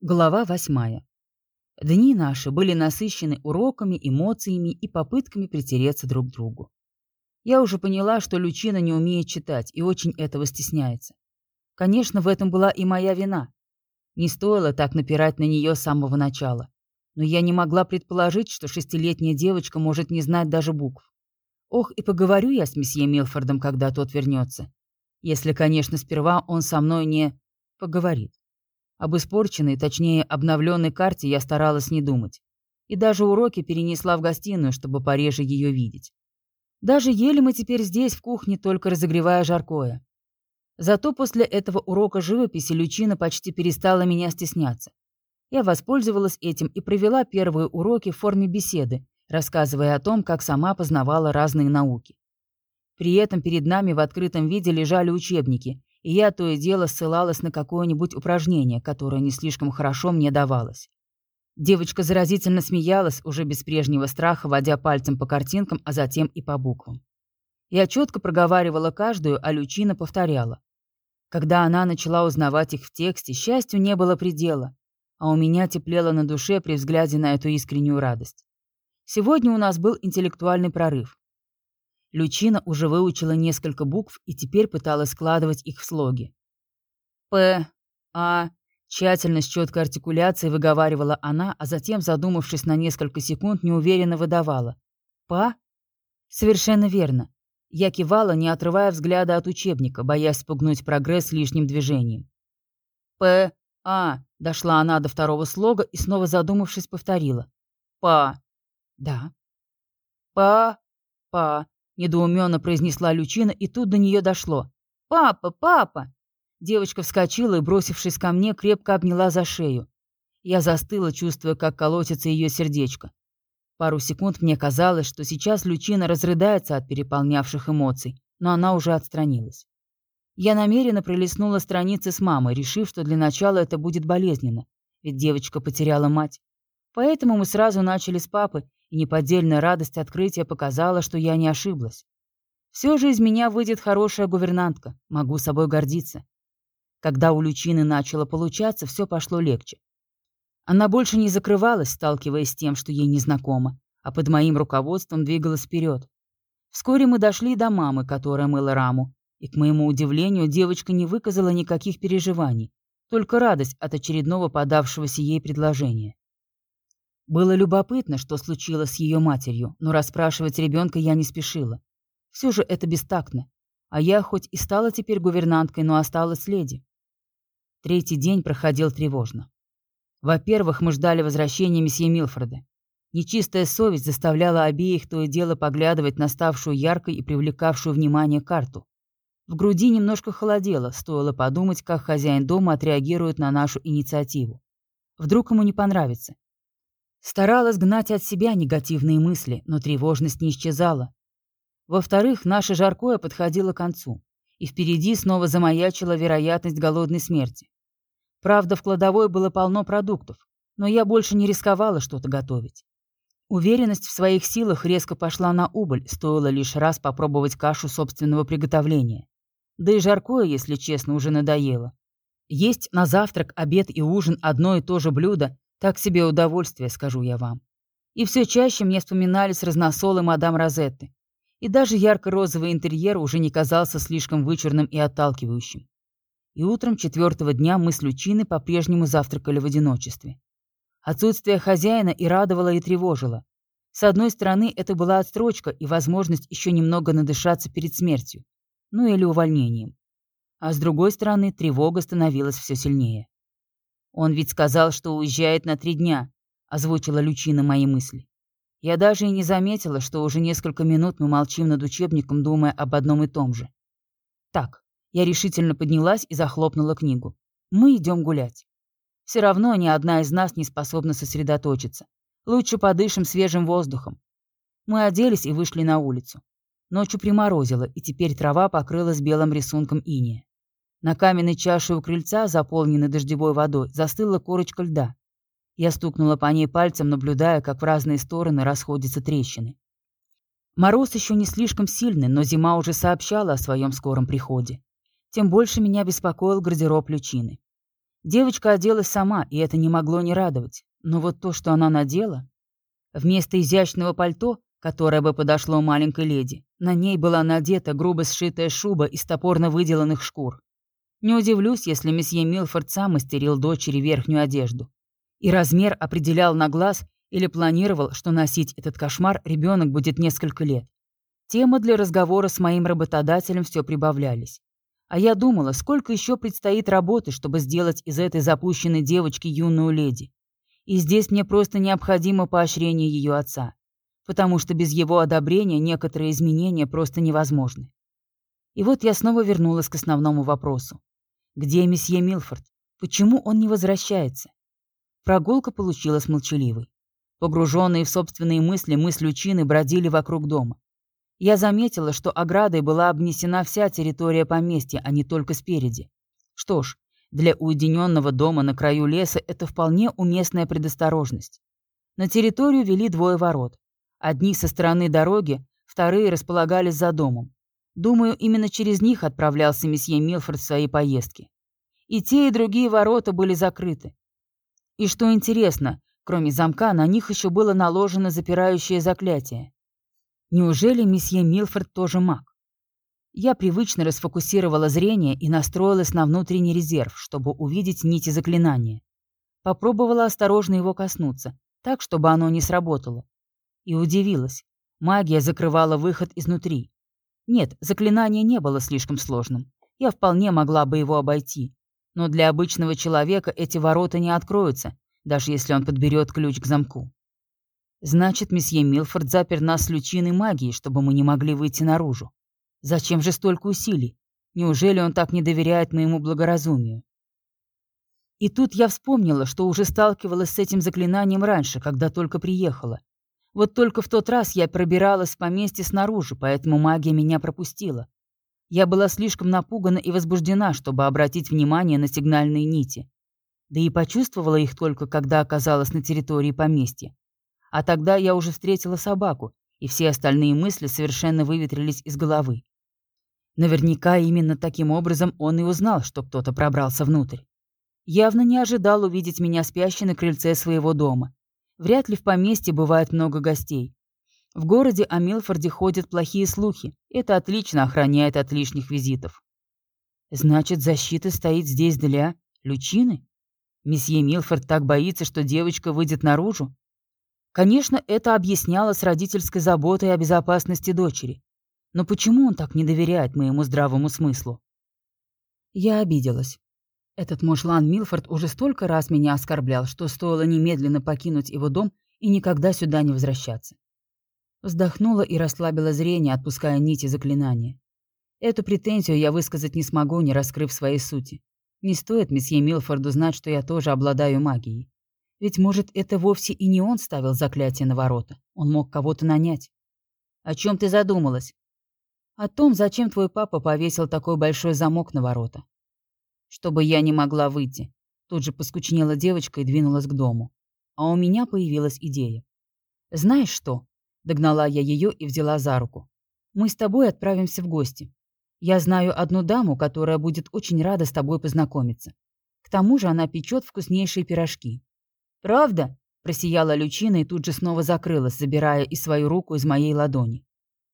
Глава восьмая. Дни наши были насыщены уроками, эмоциями и попытками притереться друг к другу. Я уже поняла, что Лючина не умеет читать и очень этого стесняется. Конечно, в этом была и моя вина. Не стоило так напирать на нее с самого начала. Но я не могла предположить, что шестилетняя девочка может не знать даже букв. Ох, и поговорю я с месье Милфордом, когда тот вернется. Если, конечно, сперва он со мной не поговорит. Об испорченной, точнее, обновленной карте я старалась не думать. И даже уроки перенесла в гостиную, чтобы пореже ее видеть. Даже ели мы теперь здесь, в кухне, только разогревая жаркое. Зато после этого урока живописи Лючина почти перестала меня стесняться. Я воспользовалась этим и провела первые уроки в форме беседы, рассказывая о том, как сама познавала разные науки. При этом перед нами в открытом виде лежали учебники, и я то и дело ссылалась на какое-нибудь упражнение, которое не слишком хорошо мне давалось. Девочка заразительно смеялась, уже без прежнего страха, водя пальцем по картинкам, а затем и по буквам. Я четко проговаривала каждую, а Лючина повторяла. Когда она начала узнавать их в тексте, счастью не было предела, а у меня теплело на душе при взгляде на эту искреннюю радость. Сегодня у нас был интеллектуальный прорыв. Лючина уже выучила несколько букв и теперь пыталась складывать их в слоги. «П», «А», тщательно с четкой артикуляцией выговаривала она, а затем, задумавшись на несколько секунд, неуверенно выдавала. «Па?» «Совершенно верно». Я кивала, не отрывая взгляда от учебника, боясь спугнуть прогресс лишним движением. «П», «А», дошла она до второго слога и, снова задумавшись, повторила. «Па». «Да». «Па», «па», недоуменно произнесла Лючина, и тут до нее дошло. «Папа, папа!» Девочка вскочила и, бросившись ко мне, крепко обняла за шею. Я застыла, чувствуя, как колотится ее сердечко. Пару секунд мне казалось, что сейчас Лючина разрыдается от переполнявших эмоций, но она уже отстранилась. Я намеренно пролистнула страницы с мамой, решив, что для начала это будет болезненно, ведь девочка потеряла мать. Поэтому мы сразу начали с папы, и неподдельная радость открытия показала, что я не ошиблась. Все же из меня выйдет хорошая гувернантка, могу собой гордиться. Когда у Лючины начало получаться, все пошло легче. Она больше не закрывалась, сталкиваясь с тем, что ей незнакомо, а под моим руководством двигалась вперед. Вскоре мы дошли до мамы, которая мыла раму, и, к моему удивлению, девочка не выказала никаких переживаний, только радость от очередного подавшегося ей предложения. Было любопытно, что случилось с ее матерью, но расспрашивать ребенка я не спешила. Все же это бестактно. А я хоть и стала теперь гувернанткой, но осталась леди. Третий день проходил тревожно. Во-первых, мы ждали возвращения месье Милфорда. Нечистая совесть заставляла обеих то и дело поглядывать на ставшую яркой и привлекавшую внимание карту. В груди немножко холодело, стоило подумать, как хозяин дома отреагирует на нашу инициативу. Вдруг ему не понравится. Старалась гнать от себя негативные мысли, но тревожность не исчезала. Во-вторых, наше жаркое подходило к концу, и впереди снова замаячила вероятность голодной смерти. Правда, в кладовой было полно продуктов, но я больше не рисковала что-то готовить. Уверенность в своих силах резко пошла на убыль, стоило лишь раз попробовать кашу собственного приготовления. Да и жаркое, если честно, уже надоело. Есть на завтрак, обед и ужин одно и то же блюдо так себе удовольствие, скажу я вам. И все чаще мне вспоминались разносолы мадам Розетты. И даже ярко-розовый интерьер уже не казался слишком вычурным и отталкивающим. И утром четвертого дня мы с Лючиной по-прежнему завтракали в одиночестве. Отсутствие хозяина и радовало, и тревожило. С одной стороны, это была отстрочка и возможность еще немного надышаться перед смертью. Ну или увольнением. А с другой стороны, тревога становилась все сильнее. «Он ведь сказал, что уезжает на три дня», — озвучила Лючина мои мысли. Я даже и не заметила, что уже несколько минут мы молчим над учебником, думая об одном и том же. Так, я решительно поднялась и захлопнула книгу. Мы идем гулять. Все равно ни одна из нас не способна сосредоточиться. Лучше подышим свежим воздухом. Мы оделись и вышли на улицу. Ночью приморозило, и теперь трава покрылась белым рисунком иния. На каменной чаше у крыльца, заполненной дождевой водой, застыла корочка льда. Я стукнула по ней пальцем, наблюдая, как в разные стороны расходятся трещины. Мороз еще не слишком сильный, но зима уже сообщала о своем скором приходе. Тем больше меня беспокоил гардероб Лючины. Девочка оделась сама, и это не могло не радовать. Но вот то, что она надела... Вместо изящного пальто, которое бы подошло маленькой леди, на ней была надета грубо сшитая шуба из топорно выделанных шкур. Не удивлюсь, если месье Милфорд сам мастерил дочери верхнюю одежду. И размер определял на глаз или планировал, что носить этот кошмар ребенок будет несколько лет. Темы для разговора с моим работодателем все прибавлялись. А я думала, сколько еще предстоит работы, чтобы сделать из этой запущенной девочки юную леди. И здесь мне просто необходимо поощрение ее отца, потому что без его одобрения некоторые изменения просто невозможны. И вот я снова вернулась к основному вопросу. Где месье Милфорд? Почему он не возвращается? Прогулка получилась молчаливой. Погруженные в собственные мысли, мы с бродили вокруг дома. Я заметила, что оградой была обнесена вся территория поместья, а не только спереди. Что ж, для уединенного дома на краю леса это вполне уместная предосторожность. На территорию вели двое ворот. Одни со стороны дороги, вторые располагались за домом. Думаю, именно через них отправлялся месье Милфорд в свои поездки. И те, и другие ворота были закрыты. И что интересно, кроме замка, на них еще было наложено запирающее заклятие. Неужели месье Милфорд тоже маг? Я привычно расфокусировала зрение и настроилась на внутренний резерв, чтобы увидеть нити заклинания. Попробовала осторожно его коснуться, так, чтобы оно не сработало. И удивилась. Магия закрывала выход изнутри. Нет, заклинание не было слишком сложным. Я вполне могла бы его обойти. Но для обычного человека эти ворота не откроются, даже если он подберет ключ к замку. Значит, месье Милфорд запер нас с лючиной магии, чтобы мы не могли выйти наружу. Зачем же столько усилий? Неужели он так не доверяет моему благоразумию? И тут я вспомнила, что уже сталкивалась с этим заклинанием раньше, когда только приехала. Вот только в тот раз я пробиралась в поместье снаружи, поэтому магия меня пропустила. Я была слишком напугана и возбуждена, чтобы обратить внимание на сигнальные нити. Да и почувствовала их только, когда оказалась на территории поместья. А тогда я уже встретила собаку, и все остальные мысли совершенно выветрились из головы. Наверняка именно таким образом он и узнал, что кто-то пробрался внутрь. Явно не ожидал увидеть меня спящей на крыльце своего дома. Вряд ли в поместье бывает много гостей. В городе о Милфорде ходят плохие слухи. Это отлично охраняет от лишних визитов. Значит, защита стоит здесь для Лючины? Месье Милфорд так боится, что девочка выйдет наружу? Конечно, это объяснялось родительской заботой о безопасности дочери. Но почему он так не доверяет моему здравому смыслу? Я обиделась. Этот мушлан Милфорд уже столько раз меня оскорблял, что стоило немедленно покинуть его дом и никогда сюда не возвращаться. Вздохнула и расслабила зрение, отпуская нити заклинания. Эту претензию я высказать не смогу, не раскрыв своей сути. Не стоит месье Милфорду знать, что я тоже обладаю магией. Ведь, может, это вовсе и не он ставил заклятие на ворота. Он мог кого-то нанять. О чем ты задумалась? О том, зачем твой папа повесил такой большой замок на ворота. Чтобы я не могла выйти. Тут же поскучнела девочка и двинулась к дому. А у меня появилась идея. Знаешь что? Догнала я ее и взяла за руку. Мы с тобой отправимся в гости. Я знаю одну даму, которая будет очень рада с тобой познакомиться. К тому же она печет вкуснейшие пирожки. «Правда?» – просияла Лючина и тут же снова закрылась, забирая и свою руку из моей ладони.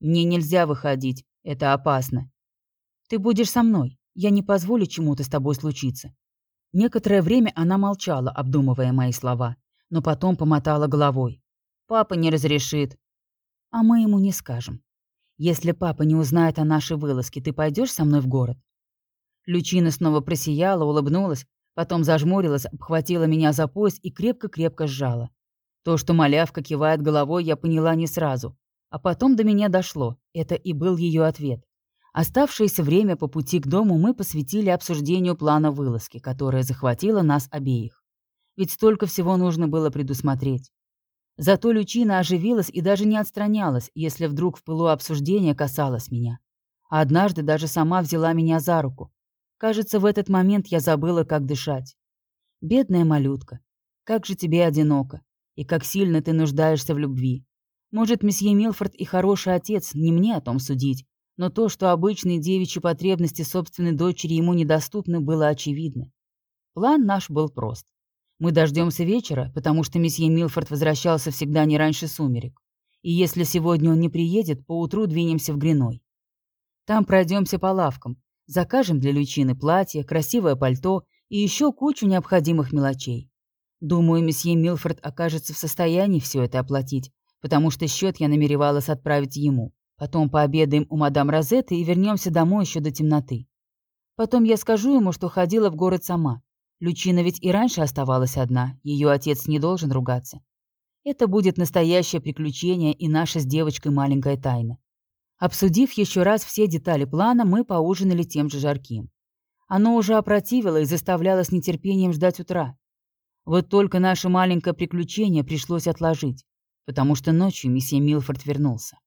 «Мне нельзя выходить, это опасно. Ты будешь со мной, я не позволю чему-то с тобой случиться». Некоторое время она молчала, обдумывая мои слова, но потом помотала головой. «Папа не разрешит». «А мы ему не скажем. Если папа не узнает о нашей вылазке, ты пойдешь со мной в город?» Лючина снова просияла, улыбнулась, Потом зажмурилась, обхватила меня за пояс и крепко-крепко сжала. То, что малявка кивает головой, я поняла не сразу. А потом до меня дошло. Это и был ее ответ. Оставшееся время по пути к дому мы посвятили обсуждению плана вылазки, которая захватила нас обеих. Ведь столько всего нужно было предусмотреть. Зато Лючина оживилась и даже не отстранялась, если вдруг в пылу обсуждения касалась меня. А однажды даже сама взяла меня за руку, Кажется, в этот момент я забыла, как дышать. Бедная малютка, как же тебе одиноко, и как сильно ты нуждаешься в любви. Может, месье Милфорд и хороший отец, не мне о том судить, но то, что обычные девичьи потребности собственной дочери ему недоступны, было очевидно. План наш был прост. Мы дождемся вечера, потому что месье Милфорд возвращался всегда не раньше сумерек. И если сегодня он не приедет, поутру двинемся в Гриной. Там пройдемся по лавкам, закажем для Лючины платье, красивое пальто и еще кучу необходимых мелочей. Думаю, месье Милфорд окажется в состоянии все это оплатить, потому что счет я намеревалась отправить ему. Потом пообедаем у мадам Розетты и вернемся домой еще до темноты. Потом я скажу ему, что ходила в город сама. Лючина ведь и раньше оставалась одна, ее отец не должен ругаться. Это будет настоящее приключение и наша с девочкой маленькая тайна. Обсудив еще раз все детали плана, мы поужинали тем же жарким. Оно уже опротивило и заставляло с нетерпением ждать утра. Вот только наше маленькое приключение пришлось отложить, потому что ночью месье Милфорд вернулся.